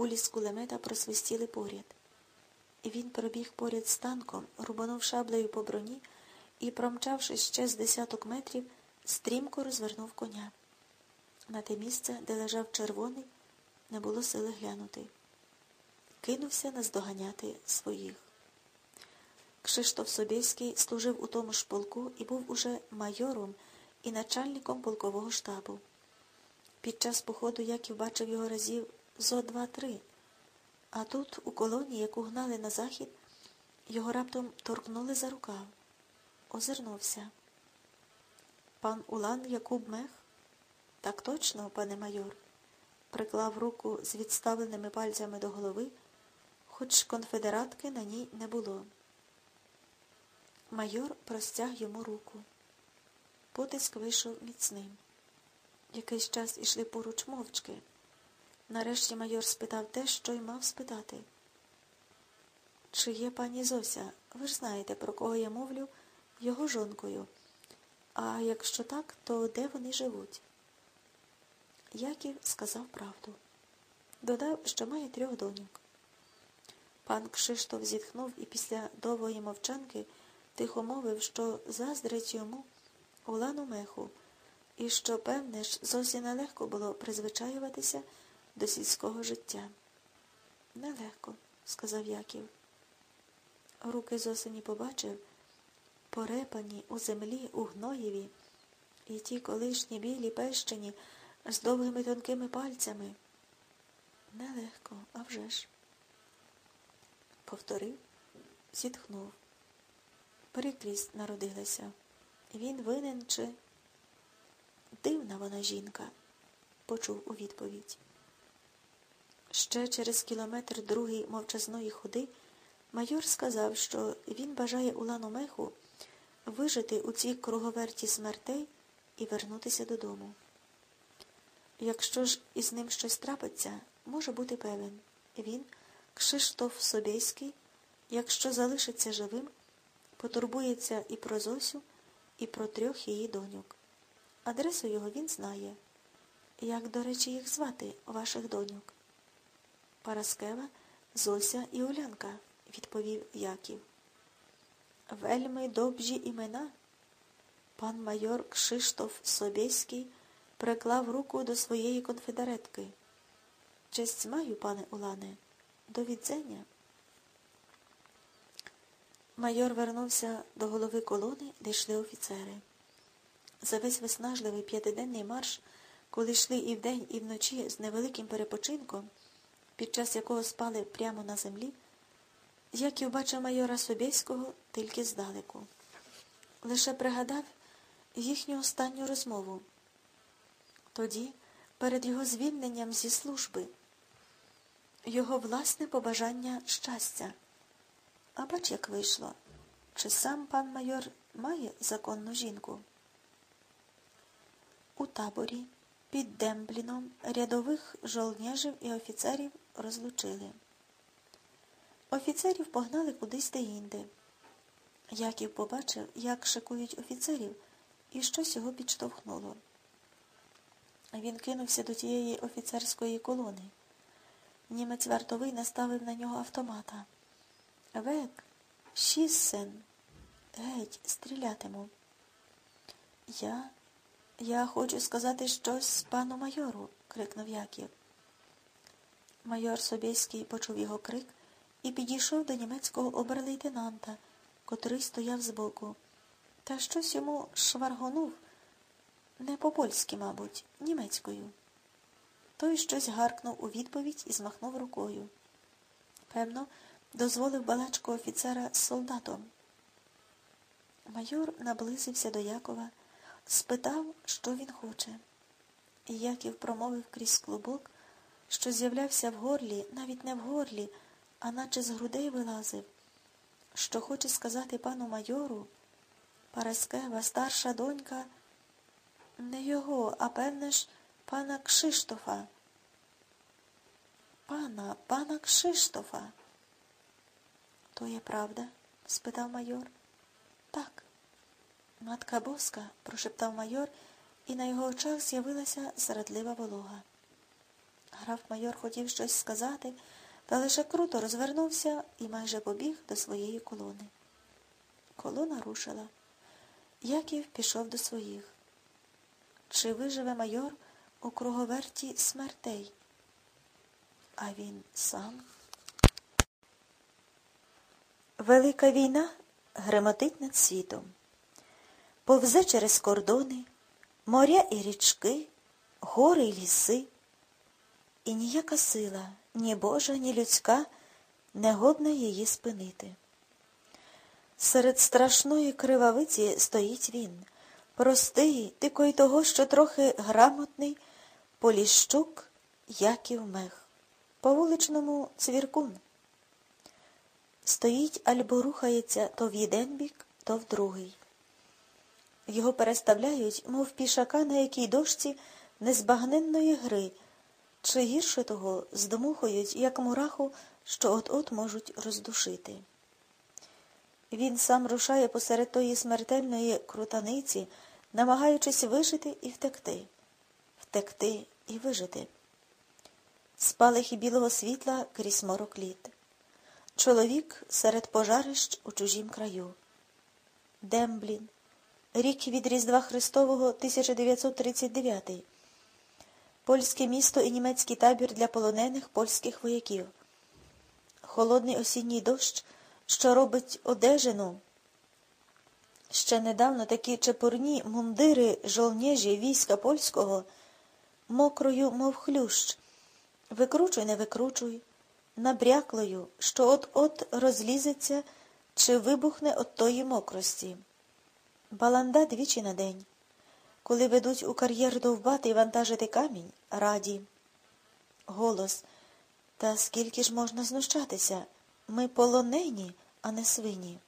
Кулі з кулемета просвистіли поряд. Він пробіг поряд з танком, рубанув шаблею по броні і, промчавшись ще з десяток метрів, стрімко розвернув коня. На те місце, де лежав червоний, не було сили глянути. Кинувся наздоганяти своїх. Кшиштоф Собєський служив у тому ж полку і був уже майором і начальником полкового штабу. Під час походу Яків бачив його разів зо два-три, а тут, у колоні, яку гнали на захід, його раптом торкнули за рукав. Озирнувся. Пан Улан Якуб Мех? Так точно, пане майор, приклав руку з відставленими пальцями до голови, хоч конфедератки на ній не було. Майор простяг йому руку. Потиск вийшов міцним. Якийсь час ішли поруч мовчки. Нарешті майор спитав те, що й мав спитати. Чи є пані Зося? Ви ж знаєте, про кого я мовлю, його жонкою. А якщо так, то де вони живуть? Яків сказав правду. Додав, що має трьох доньок. Пан Кшиштоф зітхнув і після довгої мовчанки тихо мовив, що заздрить йому Улану меху, і що, певне ж, зовсім нелегко було призвичаюватися до сільського життя. Нелегко, сказав Яків. Руки з осені побачив, порепані у землі, у гноєві, і ті колишні білі пещені з довгими тонкими пальцями. Нелегко, а вже ж. Повторив, зітхнув. Прикрість народилася. Він винен чи дивна вона жінка, почув у відповідь. Ще через кілометр другий мовчазної ходи майор сказав, що він бажає Улану Меху вижити у цій круговерті смертей і вернутися додому. Якщо ж із ним щось трапиться, може бути певен. Він, Кшиштоф Собєський, якщо залишиться живим, потурбується і про Зосю, і про трьох її доньок. Адресу його він знає. Як, до речі, їх звати, ваших доньок? Параскева, Зося і Улянка, відповів Яків. Вельми добжі імена. Пан майор Кшиштоф Собєський приклав руку до своєї конфедеретки. Честь маю, пане Улане, до відзення. Майор вернувся до голови колони, де йшли офіцери. За весь виснажливий п'ятиденний марш, коли йшли і вдень, і вночі з невеликим перепочинком, під час якого спали прямо на землі, Яків бачив майора Собєського тільки здалеку. Лише пригадав їхню останню розмову. Тоді, перед його звільненням зі служби, його власне побажання щастя. А бач, як вийшло, чи сам пан майор має законну жінку? У таборі під Дембліном рядових жолнєжів і офіцерів розлучили. Офіцерів погнали кудись де-інде. Яків побачив, як шикують офіцерів, і щось його підштовхнуло. Він кинувся до тієї офіцерської колони. Німець вартовий наставив на нього автомата. Век, шіссен, геть, стрілятиму. Я, я хочу сказати щось пану майору, крикнув Яків. Майор Собєський почув його крик і підійшов до німецького оберлейтенанта, котрий стояв збоку, та щось йому шваргонув, не по-польськи, мабуть, німецькою. Той щось гаркнув у відповідь і змахнув рукою. Певно, дозволив балачку офіцера з солдатом. Майор наблизився до Якова, спитав, що він хоче. Яків промовив крізь клубок, що з'являвся в горлі, навіть не в горлі, а наче з грудей вилазив, що хоче сказати пану майору, Параскева, старша донька, не його, а певне ж, пана Кшиштофа. Пана, пана Кшиштофа. То є правда? спитав майор. Так. Матка боска, прошептав майор, і на його очах з'явилася зрадлива волога. Граф майор хотів щось сказати, та лише круто розвернувся і майже побіг до своєї колони. Колона рушила. Яків пішов до своїх. Чи виживе майор у круговерті смертей? А він сам. Велика війна гремотить над світом, повзе через кордони, моря і річки, гори й ліси, і ніяка сила, ні Божа, ні людська не годна її спинити. Серед страшної кривавиці стоїть він, простий, тільки й того, що трохи грамотний, Поліщук Яків Мех, по вуличному цвіркун. Стоїть альбо рухається то в один бік, то в другий. Його переставляють, мов пішака на якій дошці незбагненної гри, чи гірше того здмухують, як мураху, що от-от можуть роздушити. Він сам рушає посеред тої смертельної крутаниці, намагаючись вижити і втекти, втекти і вижити. Спалахи білого світла крізь морок літ. Чоловік серед пожарищ у чужім краю. Демблін. Рік від Різдва Христового 1939. Польське місто і німецький табір для полонених польських вояків. Холодний осінній дощ, що робить одежину. Ще недавно такі чепурні мундири жолнєжі війська польського, мокрою, мов хлющ. Викручуй, не викручуй набряклою, що от-от розлізеться чи вибухне от тої мокрості. Баланда двічі на день. Коли ведуть у кар'єр довбати і вантажити камінь, раді. Голос. Та скільки ж можна знущатися? Ми полонені, а не свині.